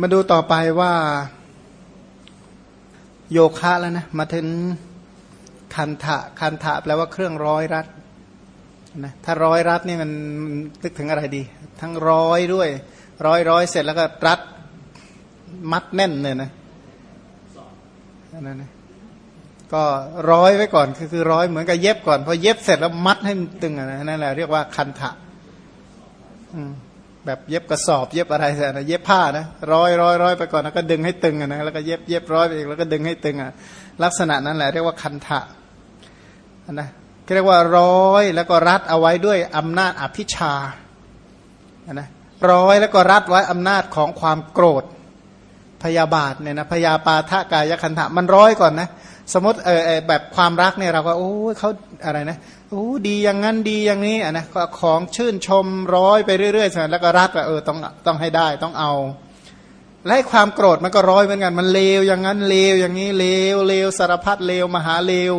มาดูต่อไปว่าโยคะแล้วนะ มาถึงคันทะคันทะแปลว่าเครื่องร้อยรัดนะถ้าร้อยรัดนี่มันนึกถึงอะไรดี ทั้งร้อยด้วย ร้อยร้อยเสร็จแล้วก็รัดมัดแน่นเลยนะนั่นนะก็ร้อยไว้ก่อนคือคือร้อยเหมือนกับเย็บก่อนพอเย็บเสร็จแล้วมัดให้มันตึงนะนั่นแหละเรียกว่าคันทะ แบบเย็บกระสอบเย็บอะไรแต่นะเย็บผ้านะร้อยร้อยร้อยไปก่อนแล้วก็ดึงให้ตึงนะแล้วก็เย็บเย็บร้อยไปอีกแล้วก็ดึงให้ตึงอะลักษณะนั้นแหละเรียกว่าคันทะนะเรียกว่าร้อยแล้วก็รัดเอาไว้ด้วยอำนาจอภิชานะร้อยแล้วก็รัดไว้อำนาจของความโกรธพยาบาทเนี่ยนะพยาปาทะกายคันทะมันร้อยก่อนนะสมมติเออแบบความรักเนี่ยเราก็โอ้เขาอะไรนะ โอ้ดีอย่างนั้นดีอย่างนี้อะนะก็ของชื่นชมร้อยไปเรื่อยๆแล้วก็รักว่าเออต้องต้องให้ได้ต้องเอา และความโกรธมันก็ร้อยเหมือนกันมันเลวอย่างนั้นเลวอย่างนี้เลวเลวสารพัดเลวมหาเลว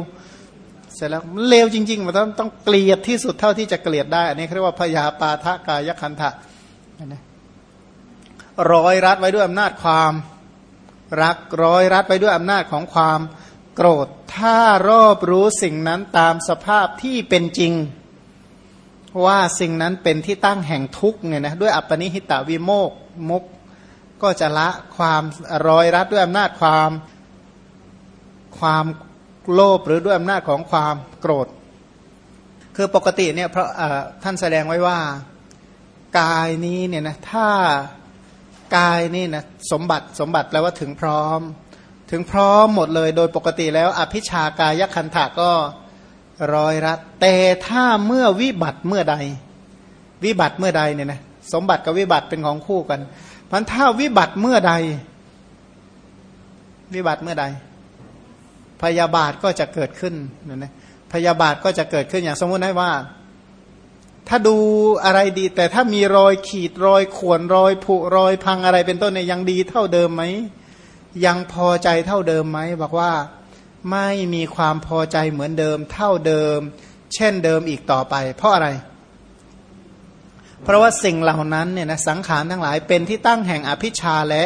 เสร็จแล้วมันเลวจริงๆมันต้องต้องเกลียดที่สุดเท่าที่จะเกลียดได้อันนี้เรียกว่าพยาปาทะกายคันทะนะร้อยรัดไว้ด้วยอำนาจความ รักร้อยรัดไปด้วยอำนาจของความ โกรธถ้ารอบรู้สิ่งนั้นตามสภาพที่เป็นจริง ว่าสิ่งนั้นเป็นที่ตั้งแห่งทุกข์เนี่ยนะด้วยอัปปนิหิตาวิโมกมุกก็จะละความร้อยรัดด้วยอำนาจความความโลภหรือด้วยอำนาจของความโกรธ คือปกติเนี่ยเพราะท่านแสดงไว้ว่า กายนี้เนี่ยนะถ้ากายนี่นะสมบัติสมบัติแปลว่าถึงพร้อม ถึงพร้อมหมดเลยโดยปกติแล้ว อภิชากายคันถะก็ร้อยรัดแต่ถ้าเมื่อวิบัติเมื่อใด วิบัติเมื่อใดเนี่ยนะสมบัติกับวิบัติเป็นของคู่กันพันถ้าวิบัติเมื่อใด วิบัติเมื่อใด พยาบาทก็จะเกิดขึ้นเนี่ยนะพยาบาทก็จะเกิดขึ้นอย่างสมมุติให้ว่า ถ้าดูอะไรดี แต่ถ้ามีรอยขีดรอยข่วนรอยผุรอยพังอะไรเป็นต้นเนี่ยยังดีเท่าเดิมไหม ยังพอใจเท่าเดิมไหมบอกว่าไม่มีความพอใจเหมือนเดิม เท่าเดิม เช่นเดิมอีกต่อไป เพราะอะไร เพราะว่าสิ่งเหล่านั้นเนี่ยนะสังขารทั้งหลายเป็นที่ตั้งแห่งอภิชาและ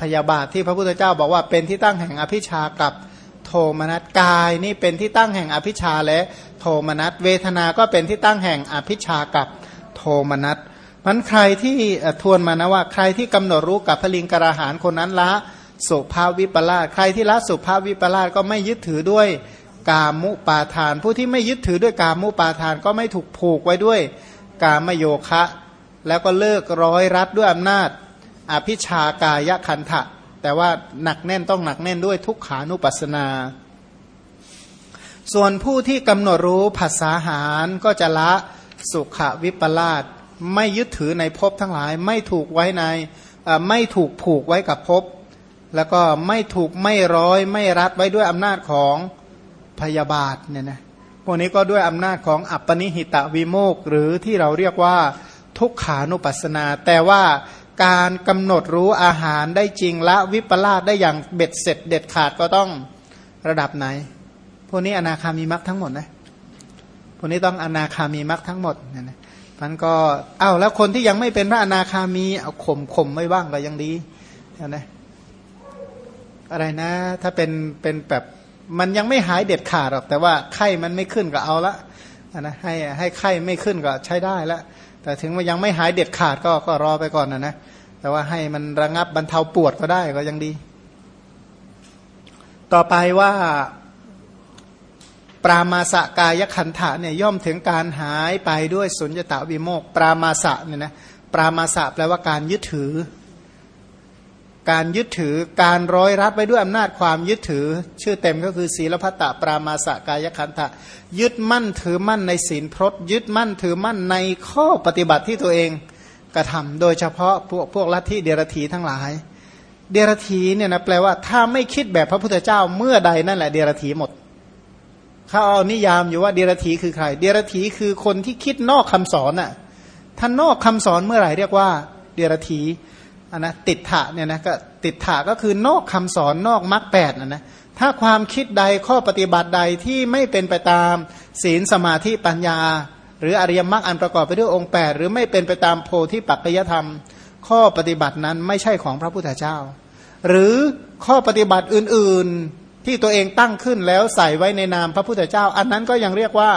พยาบาทที่พระพุทธเจ้าบอกว่าเป็นที่ตั้งแห่งอภิชากับโทมนัสกายนี่เป็นที่ตั้งแห่งอภิชาและโทมนัสเวทนาก็เป็นที่ตั้งแห่งอภิชากับโทมนัสมันใครที่ทวนมานะว่า ใครที่กำหนดรู้กับพลิงกระหารคนนั้นละ สุภาวิปลาสใครที่ละสุภาวิปลาสก็ไม่ยึดถือด้วยกามุปาทาน ผู้ที่ไม่ยึดถือด้วยกามุปาทานก็ไม่ถูกผูกไว้ด้วยกามโยคะ แล้วก็เลิกร้อยรัดด้วยอำนาจอภิชากายคันทะแต่ว่าหนักแน่นต้องหนักแน่นด้วยทุกขานุปัสนา ส่วนผู้ที่กำหนดรู้ภาษาหารก็จะละสุขวิปลาสไม่ยึดถือในภพทั้งหลาย ไม่ถูกไว้ในไม่ถูกผูกไว้กับภพ แล้วก็ไม่ถูกไม่ร้อยไม่รัดไว้ด้วยอำนาจของพยาบาทเนี่ยนะพวกนี้ก็ด้วยอำนาจของอัปปนิหิตะวิโมกหรือที่เราเรียกว่าทุกขานุปัสนา แต่ว่าการกำหนดรู้อาหารได้จริงละวิปลาสได้อย่างเบ็ดเสร็จเด็ดขาดก็ต้องระดับไหน พวกนี้อนาคามีมรรคทั้งหมดนะพวกนี้ต้องอนาคามีมรรคทั้งหมดเนะนะมันก็อ้าวแล้วคนที่ยังไม่เป็นพระอนาคามีเอาข่มข่มไม่บ้างก็ยังดีนะ อะไรนะ ถ้าเป็นเป็นแบบมันยังไม่หายเด็ดขาดหรอก แต่ว่าไข้มันไม่ขึ้นก็เอาละนะให้ให้ไข้ไม่ขึ้นก็ใช้ได้ละแต่ถึงว่ายังไม่หายเด็ดขาดก็ก็รอไปก่อนนะนะแต่ว่าให้มันระงับบรรเทาปวดก็ได้ก็ยังดี ต่อไปว่าปรามาสกายขันธะเนี่ยย่อมถึงการหายไปด้วยสุญญตาวิโมกปรามาสะเนี่ยนะปรามาสะแปลว่าการยึดถือ การยึดถือการร้อยรัดไปด้วยอำนาจความยึดถือ ชื่อเต็มก็คือศีลพัตตปรามาสกายขันธะยึดมั่นถือมั่นในศีลพรตยึดมั่นถือมั่นในข้อปฏิบัติที่ตัวเองกระทำโดยเฉพาะพวกพวกลัทธิเดรธีทั้งหลาย เดรธีเนี่ยนะแปลว่าถ้าไม่คิดแบบพระพุทธเจ้าเมื่อใดนั่นแหละเดรธีหมดเขาเอานิยามอยู่ว่าเดรธีคือใคร เดรธีคือคนที่คิดนอกคำสอนน่ะท่านนอกคำสอนเมื่อไหร่เรียกว่าเดรธี นนะติดถะเนี่ยนะก็ติดถะก็คือนอกคำสอนนอกมรรคแปดนะนะถ้าความคิดใดข้อปฏิบัติใดที่ไม่เป็นไปตามศีลสมาธิปัญญา หรืออริยมรรคอันประกอบไปด้วยองค์ 8 หรือไม่เป็นไปตามโพธิปัจจยธรรม ข้อปฏิบัตินั้นไม่ใช่ของพระพุทธเจ้า หรือข้อปฏิบัติอื่นๆที่ตัวเองตั้งขึ้นแล้วใส่ไว้ในนามพระพุทธเจ้า อันนั้นก็ยังเรียกว่า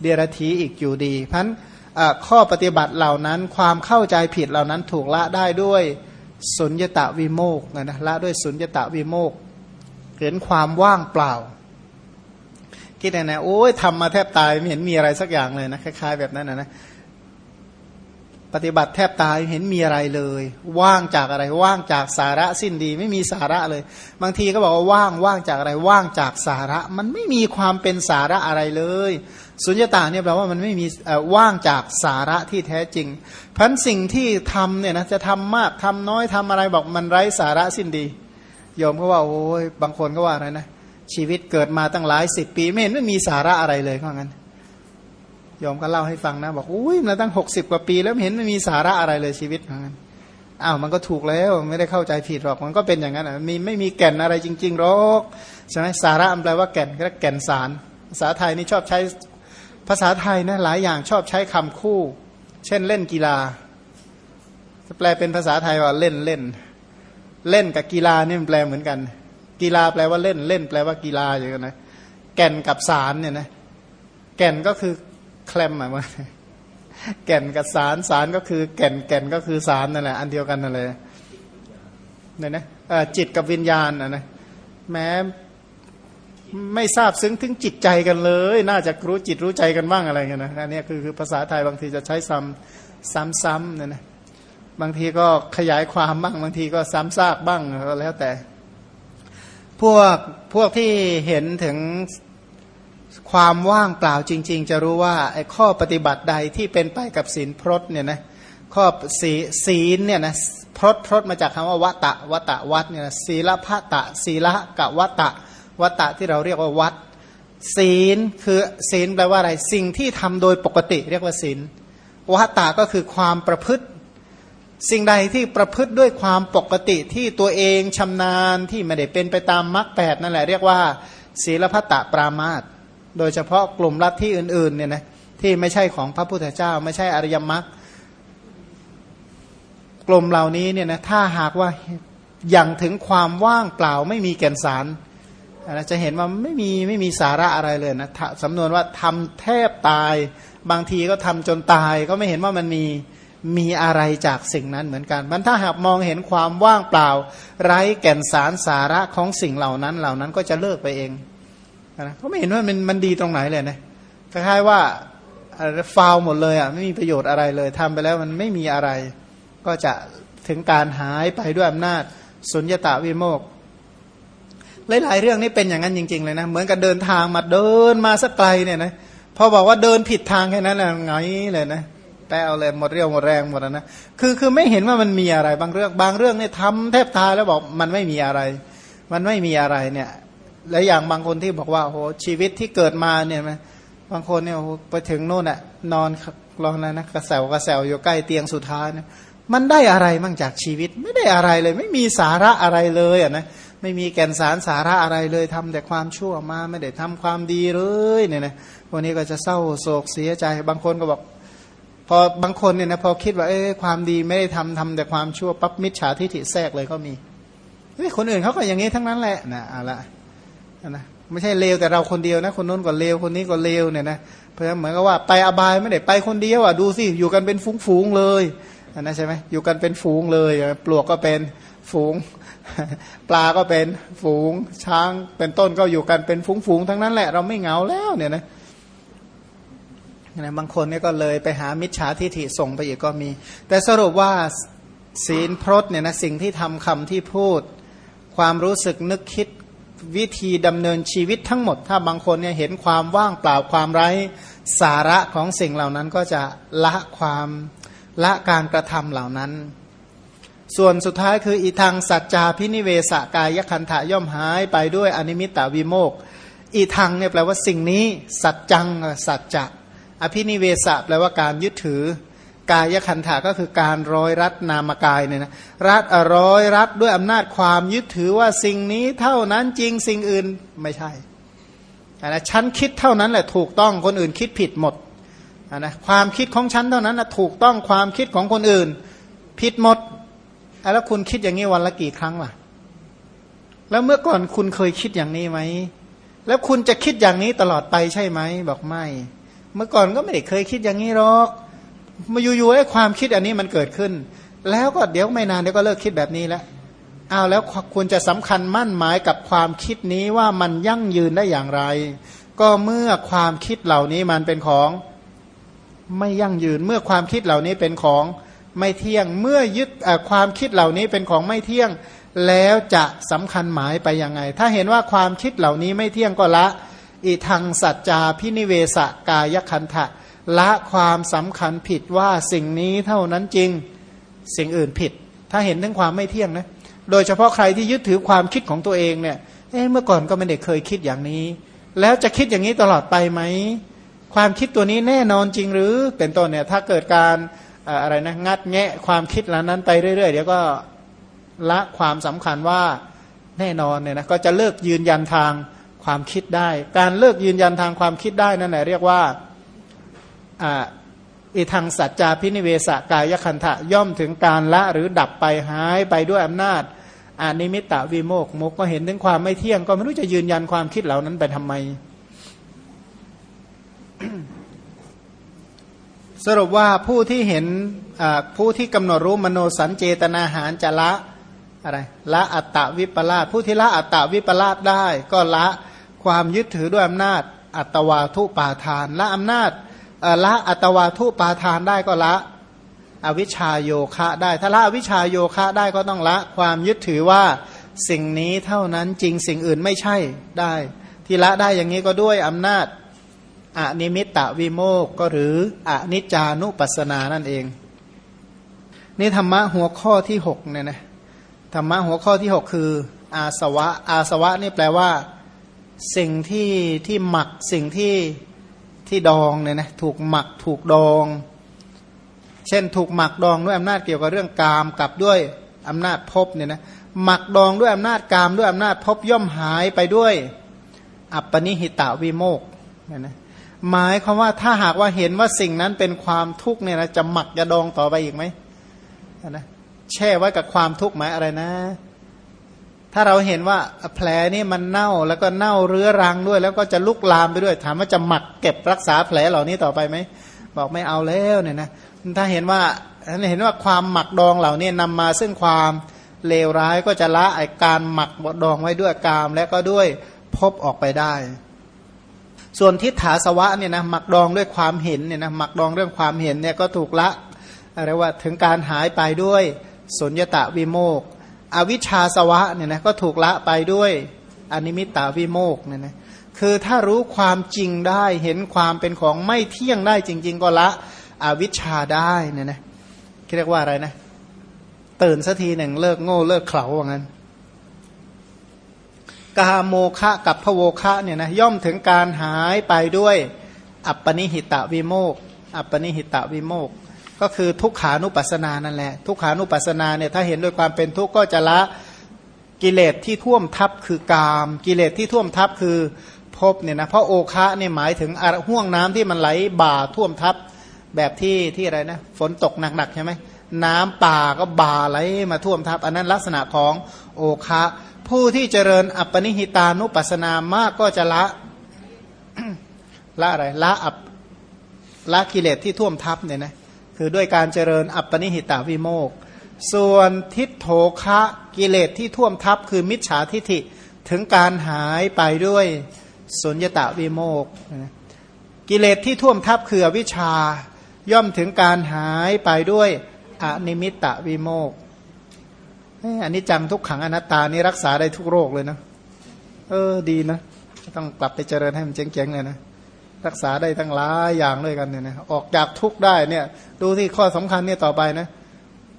เดรธีอีกอยู่ดีเพราะนั้น ข้อปฏิบัติเหล่านั้นความเข้าใจผิดเหล่านั้นถูกละได้ด้วยสุญญตะวิโมกนะละด้วยสุญญตะวิโมกเห็นความว่างเปล่า คิดนะโอ้ยทำมาแทบตายไม่เห็นมีอะไรสักอย่างเลยนะคล้ายๆแบบนั้นนะนะปฏิบัติแทบตายเห็นมีอะไรเลย ว่างจากอะไรว่างจากสาระสิ้นดี ไม่มีสาระเลย บางทีก็บอกว่าว่างว่างจากอะไรว่างจากสาระ มันไม่มีความเป็นสาระอะไรเลย สุญญตาเนี่ยแปลว่ามันไม่มีว่างจากสาระที่แท้จริงพันสิ่งที่ทำเนี่ยนะจะทำมากทำน้อยทำอะไรบอกมันไร้สาระสิ้นดีโยมก็ว่าโอ้ยบางคนก็ว่าอะไรนะชีวิตเกิดมาตั้งหลายสิบปีไม่เห็นไม่มีสาระอะไรเลยเพราะงั้นยอมก็เล่าให้ฟังนะบอกอุ้ยมาตั้งหกสิบกว่าปี แล้วเห็นไม่มีสาระอะไรเลยชีวิตเพราะงั้นอ้าวมันก็ถูกแล้วไม่ได้เข้าใจผิดหรอกมันก็เป็นอย่างนั้นอะมีไม่มีแก่นอะไรจริงๆหรอกใช่ไหมสาระแปลว่าแก่นก็แก่นสารภาษาไทยนี่ชอบใช้ ภาษาไทยนะหลายอย่างชอบใช้คำคู่ เช่นเล่นกีฬาจะแปลเป็นภาษาไทยว่าเล่นเล่น เล่นกับกีฬานี่มันแปลเหมือนกัน กีฬาแปลว่าเล่นเล่น แปลว่ากีฬาอย่างนั้นนะแก่นกับสารเนี่ยนะแก่นก็คือแคลมหมายว่าแก่นกับสารสารก็คือ แก่นแก่นก็คือสารนั่นแหละอันเดียวกันนั่นแหละเนี่ยนะจิตกับวิญญาณนะนะแม้ ไม่ทราบซึ้งถึงจิตใจกันเลย น่าจะรู้จิตรู้ใจกันบ้างอะไรเงี้ยนะอันนี้คือคือภาษาไทยบางทีจะใช้ซ้ำซ้ำๆเนี่ยนะบางทีก็ขยายความบ้างบางทีก็ซ้ำซากบ้างก็แล้วแต่ พวกพวกที่เห็นถึงความว่างเปล่าจริง ๆ จะรู้ว่าไอ้ข้อปฏิบัติใดที่เป็นไปกับศีลพรตเนี่ยนะข้อศีศีลเนี่ยนะพรตพรตมาจากคำว่าวัตะวัตะวัดเนี่ยศีลพะตะศีละกะวัตะ วัตตะที่เราเรียกว่าวัด ศีลคือศีลแปลว่าอะไรสิ่งที่ทำโดยปกติเรียกว่าศีลวัตตะก็คือความประพฤติ สิ่งใดที่ประพฤติด้วยความปกติที่ตัวเองชำนาญที่ไม่ได้เป็นไปตามมรรคแปดนั่นแหละเรียกว่า ศีลพัตตปรามาตโดยเฉพาะกลุ่มลัทธิอื่นๆเนี่ยนะที่ไม่ใช่ของพระพุทธเจ้า ไม่ใช่อริยมรรคกลุ่มเหล่านี้เนี่ยนะถ้าหากว่าอย่างถึงความว่างเปล่าไม่มีแก่นสาร จะเห็นว่าไม่มีไม่มีสาระอะไรเลยนะสำนวนว่าทำแทบตาย บางทีก็ทำจนตาย ก็ไม่เห็นว่ามันมีมีอะไรจากสิ่งนั้นเหมือนกันมันถ้าหากมองเห็นความว่างเปล่า ไร้แก่นสารสาระของสิ่งเหล่านั้น เหล่านั้นก็จะเลิกไปเองนะเขาไม่เห็นว่ามันมันดีตรงไหนเลยนะคล้ายๆว่าฟาวหมดเลยอะไม่มีประโยชน์อะไรเลยทำไปแล้วมันไม่มีอะไร ก็จะถึงการหายไปด้วยอำนาจสุญญตาวิโมก หลายๆเรื่องนี้เป็นอย่างนั้นจริง ๆ เลยนะ เหมือนกับเดินทางมาเดินมาสักไกลเนี่ยนะพอบอกว่าเดินผิดทางแค่นั้นแหละไงเลยนะแป้วเลยหมดเรี่ยวหมดแรงหมดนะคือคือไม่เห็นว่ามันมีอะไรบางเรื่องบางเรื่องเนี่ยทำแทบตายแล้วบอกมันไม่มีอะไร มันไม่มีอะไรเนี่ยและอย่างบางคนที่บอกว่าโหชีวิตที่เกิดมาเนี่ยบางคนเนี่ยไปถึงโน่นอะนอนรอนะนะกระแสวกระแสวอยู่ใกล้เตียงสุดท้ายเนี่ยมันได้อะไรมั่งจากชีวิตไม่ได้อะไรเลย ไม่มีสาระอะไรเลยอะนะ ไม่มีแก่นสารสาระอะไรเลยทำแต่ความชั่วมาไม่ได้ทำความดีเลยเนี่ยนะวันนี้ก็จะเศร้าโศกเสียใจ บางคนก็บอกพอบางคนเนี่ยนะพอคิดว่าเอ้ความดีไม่ได้ทำทำแต่ความชั่วปั๊บมิจฉาทิฏฐิแทรกเลยก็มีเฮ้ยคนอื่นเขาก็อย่างนี้ทั้งนั้นแหละนะอะละนะไม่ใช่เลวแต่เราคนเดียวนะคนนู้นก็เลวคนนี้ก็เลวเนี่ยนะเพราะฉะนั้นเหมือนกับว่าไปอบายไม่ได้ไปคนเดียวอะดูสิอยู่กันเป็นฝูงๆเลยนะใช่ไหมอยู่กันเป็นฝูงเลยปลวกก็เป็นฝูง ปลาก็เป็นฝูงช้างเป็นต้นก็อยู่กันเป็นฝูงๆทั้งนั้นแหละ เราไม่เหงาแล้วเนี่ยนะนะบางคนเนี่ยก็เลยไปหามิจฉาทิฐิส่งไปอีกก็มี แต่สรุปว่าศีลพรตเนี่ยนะสิ่งที่ทำคำที่พูด ความรู้สึกนึกคิดวิธีดำเนินชีวิตทั้งหมด ถ้าบางคนเนี่ยเห็นความว่างเปล่าความไร้สาระของสิ่งเหล่านั้นก็จะละความละการกระทำเหล่านั้น ส่วนสุดท้ายคืออีทางสัจจาพินิเวสกายคันธะย่อมหายไปด้วยอนิมิตตวิโมกอีทางเนี่ยแปลว่าสิ่งนี้ สัจจังสัจจะอภินิเวสะแปลว่าการยึดถือกายขันธาก็คือการร้อยรัดนามกายเนี่ยนะรัดร้อยรัดด้วยอำนาจความยึดถือว่าสิ่งนี้เท่านั้นจริงสิ่งอื่นไม่ใช่นะฉันคิดเท่านั้นแหละถูกต้องคนอื่นคิดผิดหมดนะความคิดของฉันเท่านั้นนะถูกต้องความคิดของคนอื่น ผิดหมด แล้วคุณคิดอย่างนี้วันละกี่ครั้งล่ะ แล้วเมื่อก่อนคุณเคยคิดอย่างนี้ไหม แล้วคุณจะคิดอย่างนี้ตลอดไปใช่ไหม บอกไม่ เมื่อก่อนก็ไม่ได้เคยคิดอย่างนี้หรอกมาอยู่ๆไอ้ความคิดอันนี้มันเกิดขึ้น แล้วก็เดี๋ยวไม่นานเดี๋ยวก็เลิกคิดแบบนี้แล้วอ้าวแล้วคุณจะสำคัญมั่นหมายกับความคิดนี้ว่ามันยั่งยืนได้อย่างไร ก็เมื่อความคิดเหล่านี้มันเป็นของ ไม่ยั่งยืนเมื่อความคิดเหล่านี้เป็นของ ไม่เที่ยง เมื่อยึดความคิดเหล่านี้เป็นของไม่เที่ยง แล้วจะสำคัญหมายไปยังไง ถ้าเห็นว่าความคิดเหล่านี้ไม่เที่ยงก็ละ อีทางสัจจาพินิเวสกายคันทะละความสำคัญผิดว่าสิ่งนี้เท่านั้นจริงสิ่งอื่นผิด ถ้าเห็นถึงความไม่เที่ยงนะโดยเฉพาะใครที่ยึดถือความคิดของตัวเองเนี่ยเเมื่อก่อนก็ไม่ได้เคยคิดอย่างนี้ แล้วจะคิดอย่างนี้ตลอดไปไหมความคิดตัวนี้แน่นอนจริงหรือเป็นต้นเนี่ยถ้าเกิดการ อะไรนะงัดแงะความคิดเหล่านั้นไปเรื่อยๆเดี๋ยวก็ละความสำคัญว่าแน่นอนเนี่ยนะก็จะเลิกยืนยันทางความคิดได้ การเลิกยืนยันทางความคิดได้นั่นแหละเรียกว่าอิทางสัจจาพินิเวสกายคันทะย่อมถึงการละหรือดับไปหายไปด้วยอำนาจอานิมิตะวิโมกมกก็เห็นถึงความไม่เที่ยง ก็ไม่รู้จะยืนยันความคิดเหล่านั้นไปทำไม สรุปว่าผู้ที่เห็นผู้ที่กำหนดรู้มโนสัญเจตนาหารจะละอะไรละอัตตวิปลาสผู้ที่ละอัตตวิปลาสได้ ก็ละความยึดถือด้วยอำนาจอัตวาทุปาทานละอำนาจละอัตวาทุปาทานได้ก็ละอวิชาโยคะได้ถ้าละอวิชาโยคะได้ก็ต้องละความยึดถือว่าสิ่งนี้เท่านั้นจริงสิ่งอื่นไม่ใช่ได้ ที่ละได้อย่างนี้ก็ด้วยอำนาจ อนิมิตตวิโมกก็หรืออนิจจานุปัสสนานั่นเอง นี่ธรรมะหัวข้อที่หกเนี่ยนะธรรมะหัวข้อที่หกคือ อาสวะ อาสวะนี่แปลว่า สิ่งที่ที่หมักสิ่งที่ที่ดองเนี่ยนะถูกหมักถูกดอง เช่นถูกหมักดองด้วยอำนาจเกี่ยวกับเรื่องกามกับด้วยอำนาจภพเนี่ยนะหมักดองด้วยอำนาจกามด้วยอำนาจภพย่อมหายไปด้วย อัปปนิหิตาวิโมกเนี่ยนะ หมายความว่าถ้าหากว่าเห็นว่าสิ่งนั้นเป็นความทุกข์เนี่ยนะจะหมักจะดองต่อไปอีกไหมนะแช่ไว้กับความทุกข์หมายอะไรนะ ถ้าเราเห็นว่าแผลนี่มันเน่าแล้วก็เน่าเรื้อรังด้วย แล้วก็จะลุกลามไปด้วย ถามว่าจะหมักเก็บรักษาแผลเหล่านี้ต่อไปไหมบอกไม่เอาแล้วเนี่ยนะถ้าเห็นว่าเห็นว่าความหมักดองเหล่านี้นำมาซึ่งความเลวร้ายก็จะละไอการหมักดองไว้ด้วยกาม และก็ด้วยพบออกไปได้ ส่วนทิฏฐาสวะเนี่ยนะหมักดองด้วยความเห็นเนี่ยนะหมักดองเรื่องความเห็นเนี่ยก็ถูกละอะไรว่าถึงการหายไปด้วยสุญญตาวิโมก อวิชชาสวะเนี่ยนะก็ถูกละไปด้วยอนิมิตตาวิโมกเนี่ยนะคือถ้ารู้ความจริงได้เห็นความเป็นของไม่เที่ยงได้จริง ๆ ก็ละอวิชชาได้เนี่ยนะเรียกว่าอะไรนะ ตื่นสักทีหนึ่งเลิกโง่เลิกเขลาว่างั้น กาโมคะกับพโวคะเนี่ยนะย่อมถึงการหายไปด้วย อัปปนิหิตะวิโมกอัปปนิหิตะวิโมกก็คือทุกขานุปัสสนานั่นแหละทุกขานุปัสสนาเนี่ยถ้าเห็นด้วยความเป็นทุกข์ก็จะละกิเลสที่ท่วมทับคือกาม กิเลสที่ท่วมทับคือภพเนี่ยนะเพราะโอคะเนี่ยหมายถึงห่วงน้ำที่มันไหลบ่าท่วมทับแบบที่ที่อะไรนะฝนตกหนักๆใช่ไหมน้ำป่าก็บ่าไหลมาท่วมทับ อันนั้นลักษณะของโอคะ ผู้ที่เจริญอัปปนิหิตานุปัสนามากก็จะละละอะไรละอัปละกิเลสที่ท่วมทับเนี่ยนะคือด้วยการเจริญอัปปนิหิตาวิโมกส่วนทิฏโฐคะกิเลสที่ท่วมทับคือมิจฉาทิฐิถึงการหายไปด้วยสุญญตาวิโมกกิเลสที่ท่วมทับคืออวิชชาย่อมถึงการหายไปด้วยอนิมิตตวิโมก อันนี้จังทุกขังอนัตตานี่รักษาได้ทุกโรคเลยนะ เออดีนะ ต้องกลับไปเจริญให้มันเจ๋งๆเลยนะ รักษาได้ทั้งหลายอย่างเลยกันเนี่ยนะ ออกจากทุกได้เนี่ย ดูที่ข้อสำคัญเนี่ยต่อไปนะ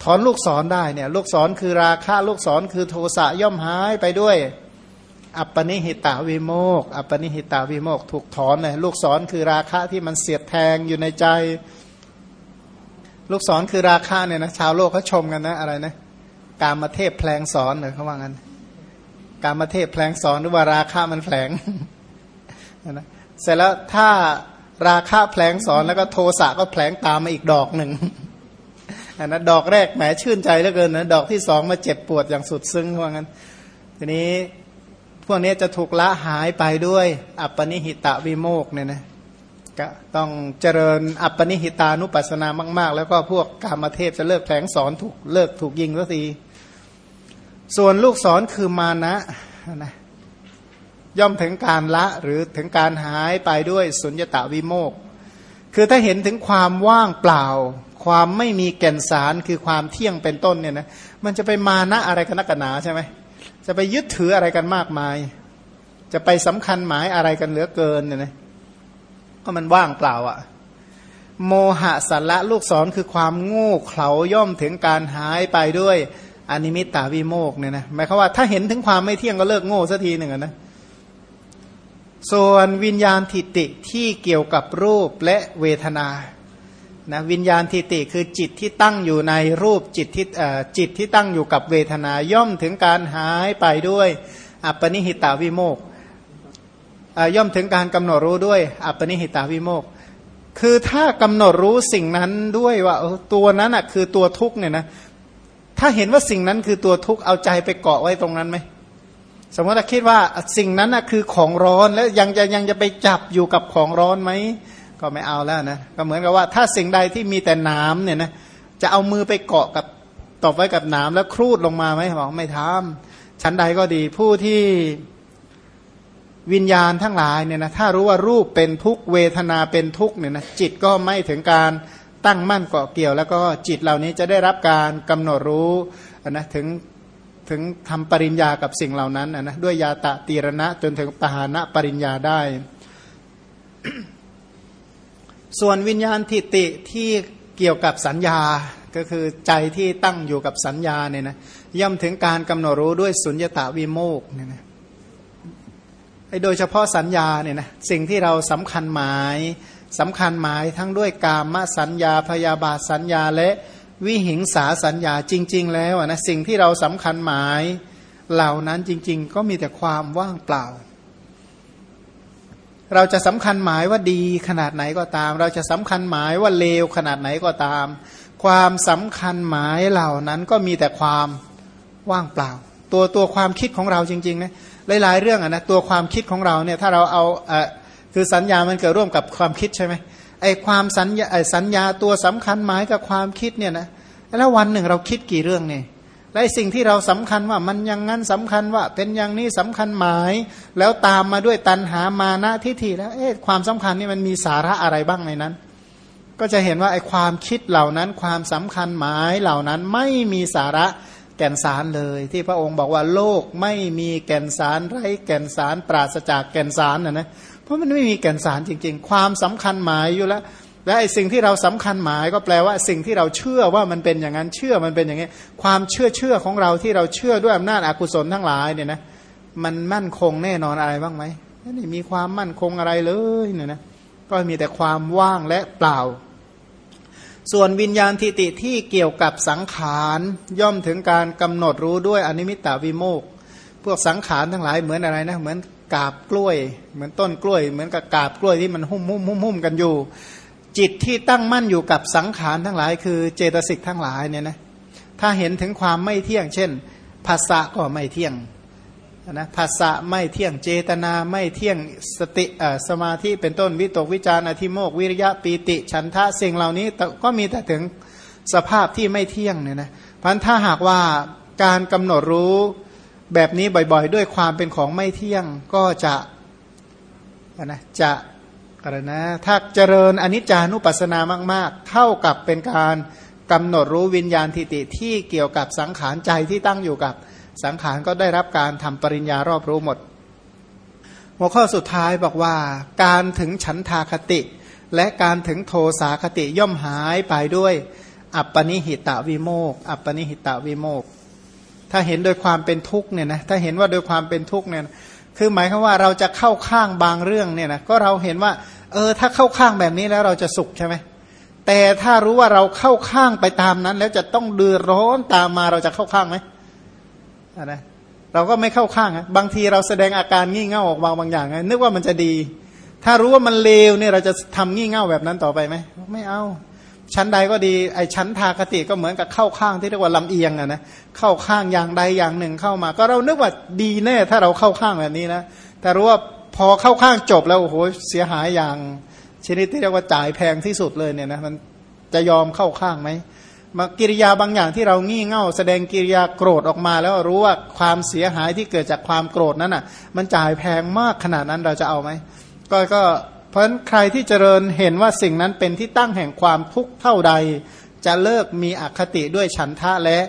ถอนลูกศรได้เนี่ย ลูกศรคือราคะลูกศรคือโทสะย่อมหายไปด้วย อัปปนิหิตาวิโมก อัปปนิหิตาวิโมก ถูกถอนเลยลูกศรคือราคะที่มันเสียดแทงอยู่ในใจ ลูกศรคือราคาเนี่ยนะชาวโลกเขาชมกันนะอะไรนะ การมาเทพแพลงสอนเลยเขาว่างั้นการมาเทพแพลงสอนหรือว่าราคามันแผลงนะเสร็จแล้วถ้าราคาแผลงสอนแล้วก็โทสะก็แผลงตามมาอีกดอกหนึ่งอันนะดอกแรกแหมชื่นใจเหลือเกินนะดอกที่สองมาเจ็บปวดอย่างสุดซึ้งว่างั้น ทีนี้พวกนี้จะถูกละหายไปด้วย อัปปนิหิตะวิโมกเนี่ยนะก็ต้องเจริญอัปปนิหิตานุปัสสนามาก ๆ แล้วก็พวกกามเทพจะเลิกแผลงสอนถูกเลิกถูกยิงสักที ส่วนลูกศรคือมานะนะย่อมถึงการละหรือถึงการหายไปด้วยสุญญตาวิโมก คือถ้าเห็นถึงความว่างเปล่า ความไม่มีแก่นสารคือความเที่ยงเป็นต้นเนี่ยนะมันจะไปมานะอะไรกันนักหนาใช่ไหมจะไปยึดถืออะไรกันมากมาย จะไปสำคัญหมายอะไรกันเหลือเกินเนี่ยนะก็มันว่างเปล่าอะ่ะ โมหะสัลละลูกศรคือความโง่เขลาย่อมถึงการหายไปด้วย อนิมิตตาวิโมกเนี่ยนะหมายความว่าถ้าเห็นถึงความไม่เที่ยงก็เลิกโง่สักทีหนึ่งนะส่วนวิญญาณทิติที่เกี่ยวกับรูปและเวทนานะวิญญาณทิติคือจิตที่ตั้งอยู่ในรูปจิตที่จิตที่ตั้งอยู่กับเวทนาย่อมถึงการหายไปด้วย อัปปนิหิตาวิโมกย่อมถึงการกำหนดรู้ด้วย อัปปนิหิตาวิโมกคือถ้ากำหนดรู้สิ่งนั้นด้วยว่าตัวนั้นอะคือตัวทุกเนี่ยนะ ถ้าเห็นว่าสิ่งนั้นคือตัวทุกข์เอาใจไปเกาะไว้ตรงนั้นไหมสมมติถ้าคิดว่าสิ่งนั้นนะคือของร้อนแล้วยังจะยังจะไปจับอยู่กับของร้อนไหมก็ไม่เอาแล้วนะก็เหมือนกับว่าถ้าสิ่งใดที่มีแต่น้ำเนี่ยนะจะเอามือไปเกาะกับตอบไว้กับน้ำแล้วครูดลงมาไหมบอกไม่ทำชั้นใดก็ดีผู้ที่วิญญาณทั้งหลายเนี่ยนะถ้ารู้ว่ารูปเป็นทุกเวทนาเป็นทุกเนี่ยนะจิตก็ไม่ถึงการ ตั้งมั่นเกาะเกี่ยว แล้วก็จิตเหล่านี้จะได้รับการกำหนดรู้นะถึงถึงทำปริญญากับสิ่งเหล่านั้นนะด้วยยาตะตีรณะจนถึงปหานะปริญญาได้ ส่วนวิญญาณทิติที่เกี่ยวกับสัญญาก็คือใจที่ตั้งอยู่กับสัญญาเนี่ยนะย่อมถึงการกำหนดรู้ด้วยสุญญตาวิโมกเนี่ยนะโดยเฉพาะสัญญาเนี่ยนะสิ่งที่เราสำคัญหมาย สำคัญหมายทั้งด้วยกามสัญญาพยาบาทสัญญาและวิหิงสาสัญญาจริง ๆ แล้วนะสิ่งที่เราสำคัญหมายเหล่านั้นจริง ๆ ก็มีแต่ความว่างเปล่า เราจะสำคัญหมายว่าดีขนาดไหนก็ตาม เราจะสำคัญหมายว่าเลวขนาดไหนก็ตาม ความสำคัญหมายเหล่านั้นก็มีแต่ความว่างเปล่า ตัวตัวความคิดของเราจริงๆนะหลายๆเรื่องอะนะตัวความคิดของเราเนี่ยถ้าเราเอาเออ คือสัญญามันเกิดร่วมกับความคิดใช่ไหมไอความสัญญาไอสัญญาตัวสำคัญหมายกับความคิดเนี่ยนะแล้ววันหนึ่งเราคิดกี่เรื่องเนี่ยและสิ่งที่เราสำคัญว่ามันยังงั้นสำคัญว่า เป็นอย่างนี้สำคัญหมาย แล้วตามมาด้วยตันหามานะทิฏฐิแล้วเอ๊ะความสำคัญนี่มันมีสาระอะไรบ้างในนั้น ก็จะเห็นว่าไอ้ความคิดเหล่านั้นความสำคัญหมายเหล่านั้นไม่มีสาระแก่นสารเลย ที่พระองค์บอกว่าโลกไม่มีแก่นสารไร้แก่นสารปราศจากแก่นสารนะนะ พราะมันไม่มีแก่นสารจริง ๆ ความสำคัญหมายอยู่แล้ว และไอ้สิ่งที่เราสำคัญหมายก็แปลว่าสิ่งที่เราเชื่อว่ามันเป็นอย่างนั้นเชื่อมันเป็นอย่างนี้ ความเชื่อเชื่อของเราที่เราเชื่อด้วยอำนาจอากุศลทั้งหลายเนี่ยนะมันมั่นคงแน่นอนอะไรบ้างไหมไม่มีความมั่นคงอะไรเลยเนี่ยนะก็มีแต่ความว่างและเปล่า ส่วนวิญญาณทิติที่เกี่ยวกับสังขารย่อมถึงการกำหนดรู้ด้วยอนิมิตตวิโมกพวกสังขารทั้งหลายเหมือนอะไรนะเหมือน กาบกล้วย เหมือนต้นกล้วย เหมือนกับกาบกล้วยที่มันหุ้มหุ้มหุ้มหุ้มกันอยู่ จิตที่ตั้งมั่นอยู่กับสังขารทั้งหลาย คือเจตสิกทั้งหลายเนี่ยนะถ้าเห็นถึงความไม่เที่ยง เช่นภาษะก็ไม่เที่ยงนะภาษะไม่เที่ยงเจตนาไม่เที่ยงสติสมาธิเป็นต้นวิตกวิจารอธิโมกวิริยะปีติ ฉันทะสิ่งเหล่านี้ก็มีแต่ถึงสภาพที่ไม่เที่ยงเนี่ยนะพันถ้าหากว่าการกำหนดรู้ แบบนี้บ่อยๆ ด้วยความเป็นของไม่เที่ยงก็จะนะจะอะไรนะถ้าเจริญอนิจจานุปัสสนามาก ๆ เท่ากับเป็นการกำหนดรู้วิญญาณทิติที่เกี่ยวกับสังขารใจที่ตั้งอยู่กับสังขารก็ได้รับการทำปริญญารอบรู้หมด หัวข้อสุดท้ายบอกว่า การถึงฉันทาคติ และการถึงโทสาคติย่อมหายไปด้วย อัปปนิหิตะวิโมกอัปปนิหิตะวิโมก ถ้าเห็นโดยความเป็นทุกข์เนี่ยนะถ้าเห็นว่าโดยความเป็นทุกข์เนี่ยคือหมายความว่าเราจะเข้าข้างบางเรื่องเนี่ยนะก็เราเห็นว่าเออถ้าเข้าข้างแบบนี้แล้วเราจะสุขใช่ไหมแต่ถ้ารู้ว่าเราเข้าข้างไปตามนั้น แล้วจะต้องเดือดร้อนตามมาเราจะเข้าข้างไหมนะเราก็ไม่เข้าข้าง บางทีเราแสดงอาการงี่เง่าออกมาบางอย่างนึกว่ามันจะดี ถ้ารู้ว่ามันเลวเนี่ยเราจะทำงี่เง่าแบบนั้นต่อไปไหมไม่เอา ชั้นใดก็ดีไอ้ชั้นทาคติก็เหมือนกับเข้าข้างที่เรียกว่าลำเอียงอะนะเข้าข้างอย่างใดอย่างหนึ่งเข้ามา ก็เรานึกว่าดีแน่ถ้าเราเข้าข้างแบบนี้นะแต่รู้ว่าพอเข้าข้างจบแล้วโอ้โหเสียหายอย่าง ชนิดที่เรียกว่าจ่ายแพงที่สุดเลยเนี่ยนะมันจะยอมเข้าข้างไหมมากิริยาบางอย่างที่เรางี่เง่าแสดงกิริยาโกรธออกมาแล้วรู้ว่าความเสียหายที่เกิดจากความโกรธนั้นอะ มันจ่ายแพงมากขนาดนั้นเราจะเอาไหมก็ก็ เพราะฉะนั้นใครที่เจริญเห็นว่าสิ่งนั้นเป็นที่ตั้งแห่งความทุกข์เท่าใด จะเลิกมีอคติด้วยฉันทะและ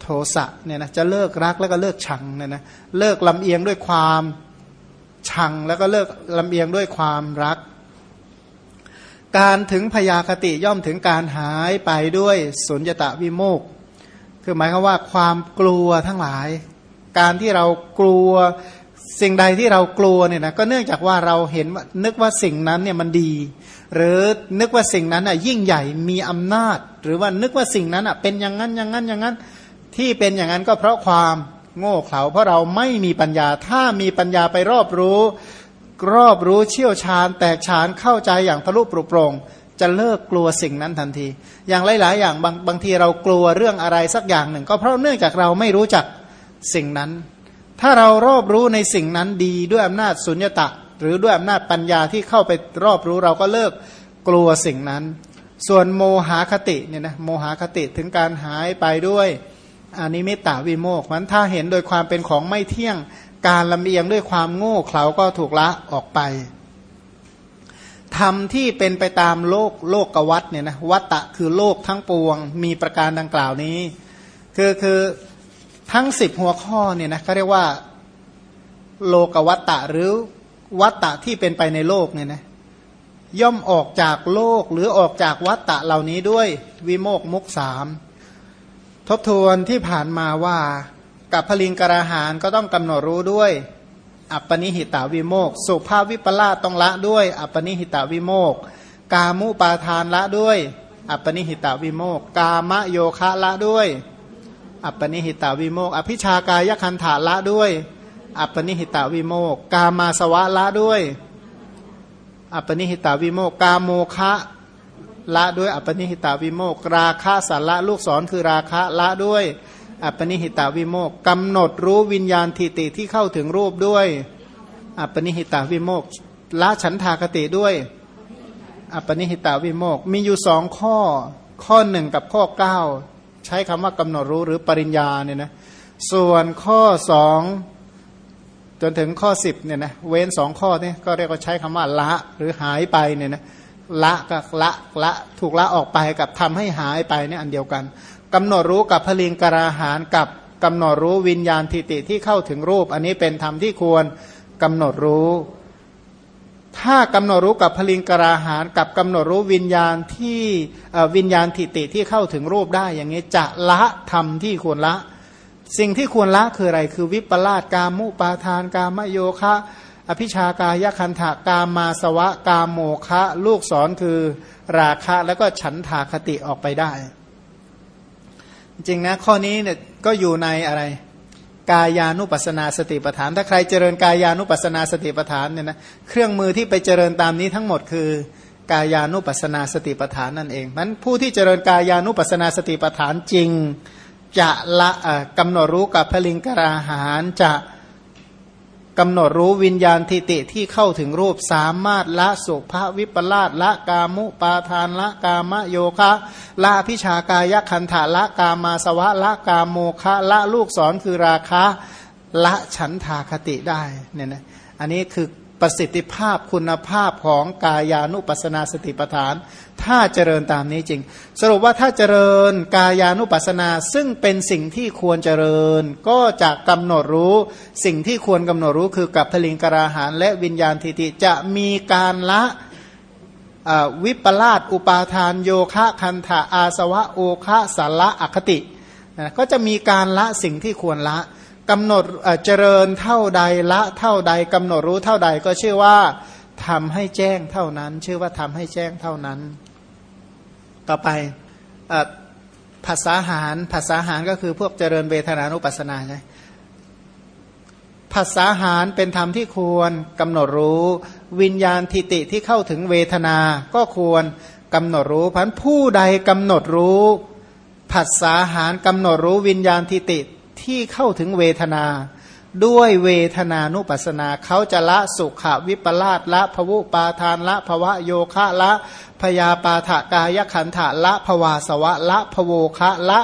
โทสะเนี่ยนะจะเลิกรักแล้วก็เลิกชังเนี่ยนะเลิกลำเอียงด้วยความชังแล้วก็เลิกลำเอียงด้วยความรัก การถึงพยาคติย่อมถึงการหายไปด้วยสุญญตาวิโมกคือหมายความว่าความกลัวทั้งหลาย การที่เรากลัว สิ่งใดที่เรากลัวเนี่ยนะก็เนื่องจากว่าเราเห็นนึกว่าสิ่งนั้นเนี่ยมันดี หรือนึกว่าสิ่งนั้นอะยิ่งใหญ่มีอำนาจ หรือว่านึกว่าสิ่งนั้นอะเป็นอย่างนั้นอย่างนั้นอย่างนั้น ที่เป็นอย่างนั้นก็เพราะความโง่เขลาเพราะเราไม่มีปัญญาถ้ามีปัญญาไปรอบรู้รอบรู้เชี่ยวชาญ แตกฉานเข้าใจอย่างทะลุปรุโปรงจะเลิกกลัวสิ่งนั้นทันที อย่างหลาย ๆ อย่างบางบางทีเรากลัวเรื่องอะไรสักอย่างหนึ่ง ก็เพราะเนื่องจากเราไม่รู้จักสิ่งนั้น ถ้าเรารอบรู้ในสิ่งนั้นดีด้วยอำนาจสุญญตะ หรือด้วยอำนาจปัญญาที่เข้าไปรอบรู้เราก็เลิกกลัวสิ่งนั้น ส่วนโมหคติเนี่ยนะโมหคติถึงการหายไปด้วยอนิมิตตวิโมกมันถ้าเห็นโดยความเป็นของไม่เที่ยงการลำเอียงด้วยความโง่เขลาก็ถูกละออกไปธรรมที่เป็นไปตามโลกโลกกวัตเนี่ยนะวัตตะคือโลกทั้งปวง มีประการดังกล่าวนี้ คือคือ ทั้งสิบหัวข้อเนี่ยนะเขาเรียกว่าโลกวัตตะหรือวัตตะที่เป็นไปในโลกเนี่ยนะย่อมออกจากโลกหรือออกจากวัตตะเหล่านี้ด้วยวิโมกมุกสามทบทวนที่ผ่านมาว่ากับพลิงกราหานก็ต้องกำหนดรู้ด้วย อัปปนิหิตาวิโมกสุภาพวิปลาสต้องละด้วย อัปปนิหิตาวิโมกกามุปาทานละด้วย อัปปนิหิตาวิโมกกามโยคะละด้วย อัปปนิหิตาวิโมกอภิชฌากายคันถะละด้วย อัปปนิหิตาวิโมกกามาสวะละด้วย อัปปนิหิตาวิโมกกาโมคะละด้วยอัปปนิหิตาวิโมกราคะสัลละลูกศรคือราคะละด้วย อัปปนิหิตาวิโมกกำหนดรู้วิญญาณฐิติที่เข้าถึงรูปด้วย อัปปนิหิตาวิโมกละฉันทาคติด้วย อัปปนิหิตาวิโมกมีอยู่สองข้อข้อหนึ่งกับข้อเก้า ใช้คำว่ากำหนดรู้หรือปริญญาเนี่ยนะส่วนข้อสองจนถึงข้อสิบเนี่ยนะเว้นสองข้อนี่ก็เรียกว่าใช้คำว่าละหรือหายไปเนี่ยนะละกับละละถูกละออกไปกับทำให้หายไปเนี่ยอันเดียวกันกำหนดรู้กับพลิงกราหารกับกำหนดรู้วิญญาณทิติที่เข้าถึงรูป อันนี้เป็นธรรมที่ควรกำหนดรู้ ถ้ากำหนดรู้กับพลิงกราหารกับกำหนดรู้วิญญาณที่วิญญาณทิติที่เข้าถึงรูปได้อย่างนี้จะละธรรมที่ควรละ สิ่งที่ควรละคืออะไร คือวิปลาสกามุปาทานกามโยคะ อภิชากายคันถากามาสวะกามโมคะ ลูกศรคือราคะแล้วก็ฉันทาคติออกไปได้ จริงนะข้อนี้เนี่ยก็อยู่ในอะไร กายานุปัสนาสติปัฏฐาน ถ้าใครเจริญกายานุปัสนาสติปัฏฐานเนี่ยนะเครื่องมือที่ไปเจริญตามนี้ทั้งหมดคือกายานุปัสนาสติปัฏฐานนั่นเองมันผู้ที่เจริญกายานุปัสนาสติปัฏฐานจริง จะละกำหนดรู้กับพลิงกราหารจะ กำหนดรู้วิญญาณทิติที่เข้าถึงรูปสามารถละสุภาวิปลาสละกามุปาทานละกามโยคะละพิชากายคันถาละกามาสวะละกามโมคะละลูกศรคือราคะละฉันทาคติได้เนี่ยนะอันนี้คือประสิทธิภาพคุณภาพของกายานุปัสนาสติปัฏฐาน ถ้าเจริญตามนี้จริง สรุปว่าถ้าเจริญกายานุปัสนา ซึ่งเป็นสิ่งที่ควรเจริญ ก็จะกำหนดรู้สิ่งที่ควรกำหนดรู้คือกับพลิงกราหานและวิญญาณทิติจะมีการละวิปลาสอุปาทานโยคะคันธาอาสวะโอคะสาระอคติก็จะมีการละสิ่งที่ควรละกำหนดเจริญเท่าใดละเท่าใดกำหนดรู้เท่าใดก็ชื่อว่าทำให้แจ้งเท่านั้น ชื่อว่าทำให้แจ้งเท่านั้น ต่อไปภาษาหารภาษาหารก็คือพวกเจริญเวทนานุปัสสนาใช่ภาษาหารเป็นธรรมที่ควรกำหนดรู้ วิญญาณทิติที่เข้าถึงเวทนา ก็ควรกำหนดรู้พันผู้ใดกำหนดรู้ผัสสาหารกำหนดรู้วิญญาณทิติที่เข้าถึงเวทนา ด้วยเวทนานุปัสนาเขาจะละสุขวิปลาสละภวุปาทานละภวะโยคะละพยาปาทะกายขันธะละภวาสวะละภโวคะละ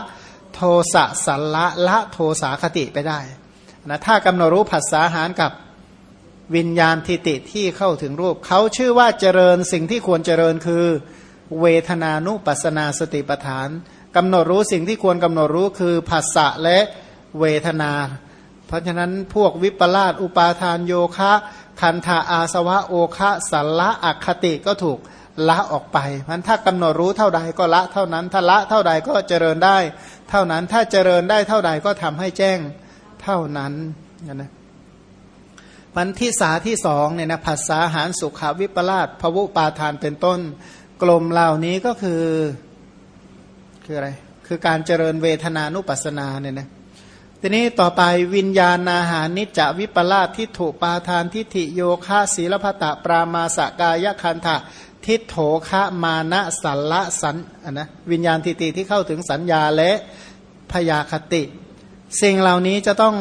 โทสะสัลละละโทสาคติไปได้นะถ้ากำหนดรู้ผัสสาหารกับวิญญาณทิติที่เข้าถึงรูป เขาชื่อว่าเจริญสิ่งที่ควรเจริญคือ เวทนานุปัสนาสติปทานกำหนดรู้สิ่งที่ควรกำหนดรู้คือภาษะและเวทนา เพราะฉะนั้นพวกวิปลาสอุปาทานโยคะ คันธาอาสวะโอคะสัลละอักคติก็ถูกละออกไปมันถ้ากำหนดรู้เท่าใดก็ละเท่านั้น ถ้าละเท่าใดก็เจริญได้ เท่านั้นถ้าเจริญได้เท่าใดก็ทำให้แจ้งเท่านั้นนะมันที่สาที่สองเนี่ยนะภาษาหารสุขาวิปลาสภวุปาทานเป็นต้น กลมเหล่านี้ก็คือ คืออะไร คือการเจริญเวทนานุปัสนาเนี่ยนะ ทีนี้ต่อไปวิญญาณนาหารนิจวิปลาสทิฏฐปาทานทิฏฐิโยคะศีลพตะปรามาสกายคันธะทิโถคะมานะสัลละสันนะวิญญาณทิฏฐิที่เข้าถึงสัญญาและพยาคติ สิ่งเหล่านี้จะต้อง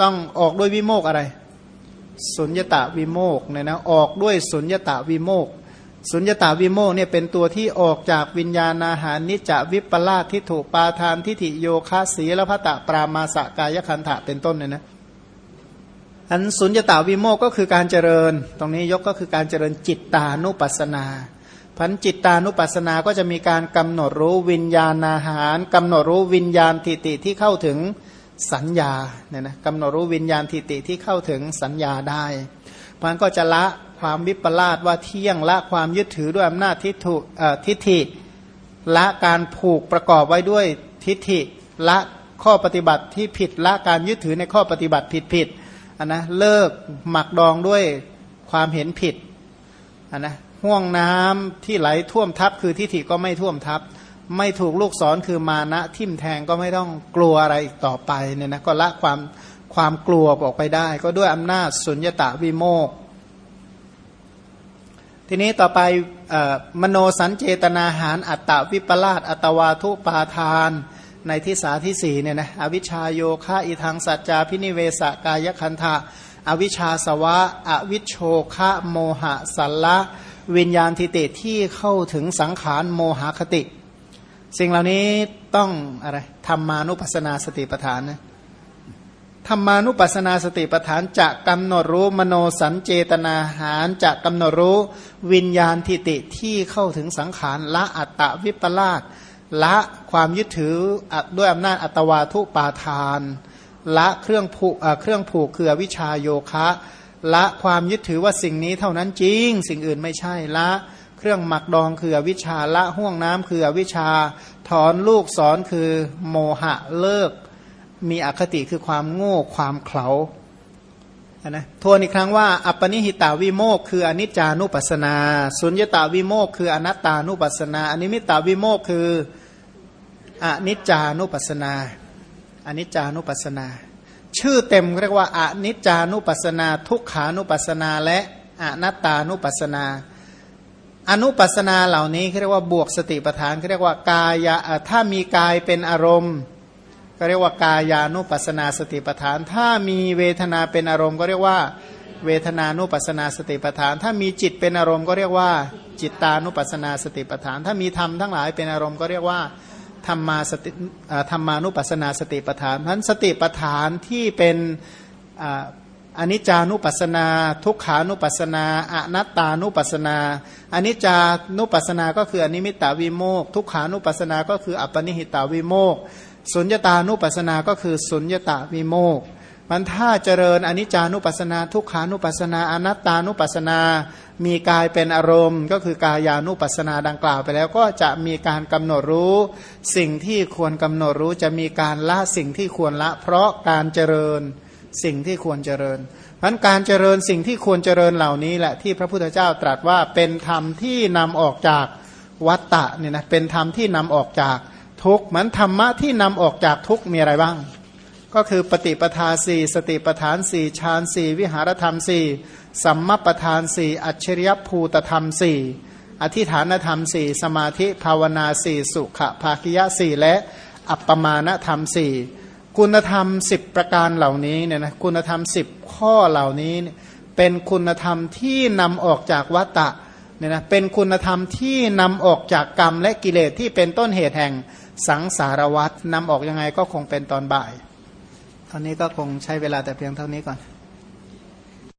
ต้องออกด้วยวิโมกอะไร สุญญตาวิโมกเนี่ยนะออกด้วยสุญญตาวิโมก สุญญตาวิโมกเนี่ยเป็นตัวที่ออกจากวิญญาณอาหารนิจวิปลาสทิฏฐุปาทานทิฏฐิโยคะสีละพะตะปรามาสกายคันธะเป็นต้นเนี่ยนะอันสุญญตาวิโมกก็คือการเจริญ ตรงนี้ยกก็คือการเจริญจิตตานุปัสนาพันจิตตานุปัสนาก็จะมีการกำหนดรู้วิญญาณอาหารกำหนดรู้วิญญาณทิติที่เข้าถึงสัญญาเนี่ยนะกำหนดรู้วิญญาณทิติที่เข้าถึงสัญญาได้มันก็จะละ ความวิปลาสว่าเที่ยงละความยึดถือด้วยอำนาจทิฏฐุทิฏฐิละการผูกประกอบไว้ด้วยทิฏฐิละข้อปฏิบัติที่ผิดละการยึดถือในข้อปฏิบัติผิดผิดนนะเลิกหมักดองด้วยความเห็นผิดนนะห่วงน้ำที่ไหลท่วมทับคือทิฏฐิก็ไม่ท่วมทับ ไม่ถูกลูกศรคือมานะทิ่มแทงก็ไม่ต้องกลัวอะไรอีกต่อไปเนี่ยนะก็ละความความกลัวออกไปได้ ก็ด้วยอำนาจสุญญตาวิโมก ทีนี้ต่อไปมโนสัญเจตนาหาร อัตตวิปลาสอัตวาทุปาทาน ในที่สาที่สี่เนี่ยนะอวิชาโยคะอิทังสัจจาพินิเวสกายคันธะอวิชาสวะ อวิชโชคะโมหะสัลละวิญญาณทิเตที่เข้าถึงสังขารโมหคติ สิ่งเหล่านี้ต้องอะไรธรรมานุปัสนาสติปัฏฐานนะ ธรรมานุปัสสนาสติปฐานจะกำหนดรู้มโนสัญเจตนาหารจะกำหนดรู้วิญญาณทิติที่เข้าถึงสังขารละอัตตวิปลาสละความยึดถือด้วยอำนาจอัตวาทุปาทาน ละเครื่องผูกเครื่องผูกคือวิชาโยคะ ละความยึดถือว่าสิ่งนี้เท่านั้นจริง สิ่งอื่นไม่ใช่ละเครื่องหมักดองคือวิชาละห่วงน้ำคือวิชาถอนลูกสอนคือโมหะเลิก มีอคติคือความโง่ความเขลานะทวนอีกครั้งว่า อัปปนิหิตาวิโมกคืออนิจจานุปัสนา สุญญตาวิโมกคืออนัตตานุปัสนาอนิมิตาวิโมกคืออนิจจานุปัสนาอนิจจานุปัสนา ชื่อเต็มเรียกว่าอนิจจานุปัสนา ทุกขานุปัสนา และอนัตตานุปัสนา อนุปัสนาเหล่านี้เรียกว่าบวกสติปัฏฐานเรียกว่ากายถ้ามีกายเป็นอารมณ์ ก็เรียกว่ากายานุปัสนาสติปัฏฐาน ถ้ามีเวทนาเป็นอารมณ์ก็เรียกว่า เวทนานุปัสนาสติปัฏฐาน ถ้ามีจิตเป็นอารมณ์ก็เรียกว่า จิตตานุปัสนาสติปัฏฐาน ถ้ามีธรรมทั้งหลายเป็นอารมณ์ก็เรียกว่าธรรมาสติธรรมานุปัสนาสติปัฏฐานเพราะสติปัฏฐานที่เป็นอนิจจานุปัสนา ทุกขานุปัสนาอนัตตานุปัสนาอนิจจานุปัสนาก็คืออนิมิตาวิโมกทุกขานุปัสนาก็คืออัปปนิหิตาวิโมก สุญญตานุปัสนาก็คือสุญญตาวิโมกมันถ้าเจริญอนิจจานุปัสนา ทุกขานุปัสนาอนัตตานุปัสนา มีกายเป็นอารมณ์ ก็คือกายานุปัสนาดังกล่าวไปแล้ว ก็จะมีการกำหนดรู้ สิ่งที่ควรกำหนดรู้จะมีการละสิ่งที่ควรละ เพราะการเจริญสิ่งที่ควรเจริญเพราะการเจริญสิ่งที่ควรเจริญเหล่านี้แหละที่พระพุทธเจ้าตรัสว่าเป็นธรรมที่นำออกจากวัตตะเนี่ยนะเป็นธรรมที่นำออกจาก ทุกข์มันธรรมะที่นำออกจากทุกข์มีอะไรบ้าง ก็คือปฏิปทาสี่สติปทานสี่ฌานสี่วิหารธรรมสี่สัมมาปทานสี่อัจฉริยภูตธรรมสี่อธิฐานธรรมสี่สมาธิภาวนาสี่สุขภาคิยะสี่และอัปปมาณธรรมสี่คุณธรรมสิบประการเหล่านี้เนี่ยนะคุณธรรมสิบข้อเหล่านี้เป็นคุณธรรมที่นำออกจากวัตตะเนี่ยนะเป็นคุณธรรมที่นำออกจากกรรมและกิเลสที่เป็นต้นเหตุแห่ง สังสารวัตนำออกยังไงก็คงเป็นตอนบ่าย ตอนนี้ก็คงใช้เวลาแต่เพียงเท่านี้ก่อน